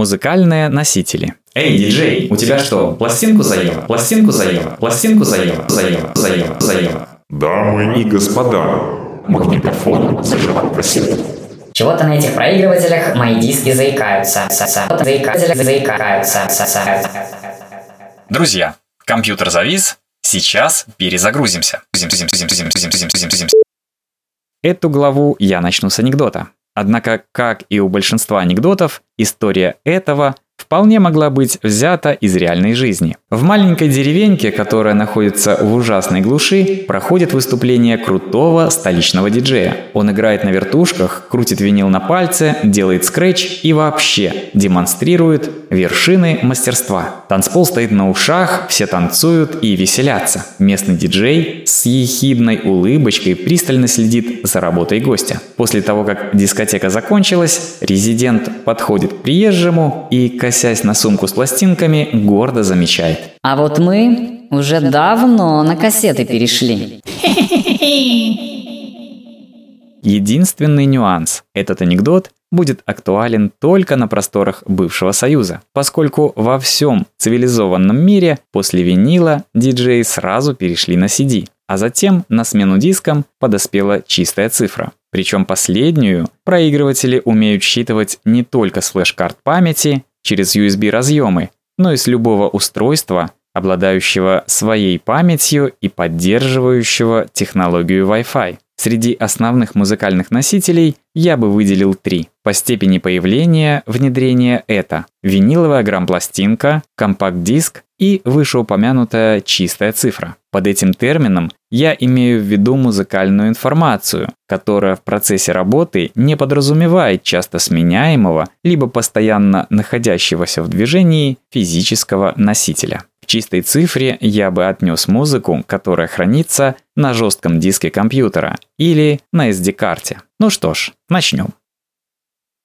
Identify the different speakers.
Speaker 1: Музыкальные носители.
Speaker 2: Эй, диджей, у тебя что, пластинку заело? Пластинку заело? Пластинку заело? Заело? Заело? Заело?
Speaker 3: Дамы и господа, магнитофон заживал кассету.
Speaker 4: Чего-то на этих проигрывателях мои диски заикаются. Заикаются, заикаются.
Speaker 1: Друзья, компьютер завис, сейчас перезагрузимся. Эту главу я начну с анекдота. Однако, как и у большинства анекдотов, история этого вполне могла быть взята из реальной жизни. В маленькой деревеньке, которая находится в ужасной глуши, проходит выступление крутого столичного диджея. Он играет на вертушках, крутит винил на пальце, делает скретч и вообще демонстрирует вершины мастерства. Танцпол стоит на ушах, все танцуют и веселятся. Местный диджей с ехидной улыбочкой пристально следит за работой гостя. После того, как дискотека закончилась, резидент подходит к приезжему и, косясь на сумку с пластинками, гордо замечает.
Speaker 4: А вот мы уже давно на кассеты перешли.
Speaker 1: Единственный нюанс – этот анекдот будет актуален только на просторах бывшего Союза, поскольку во всем цивилизованном мире после винила диджеи сразу перешли на CD, а затем на смену дискам подоспела чистая цифра. Причем последнюю проигрыватели умеют считывать не только с флеш-карт памяти через USB-разъемы, но и с любого устройства, обладающего своей памятью и поддерживающего технологию Wi-Fi. Среди основных музыкальных носителей я бы выделил три. По степени появления внедрения это виниловая грамм-пластинка, компакт-диск и вышеупомянутая чистая цифра. Под этим термином я имею в виду музыкальную информацию, которая в процессе работы не подразумевает часто сменяемого либо постоянно находящегося в движении физического носителя чистой цифре я бы отнес музыку, которая хранится на жестком диске компьютера или на SD-карте. Ну что ж, начнем.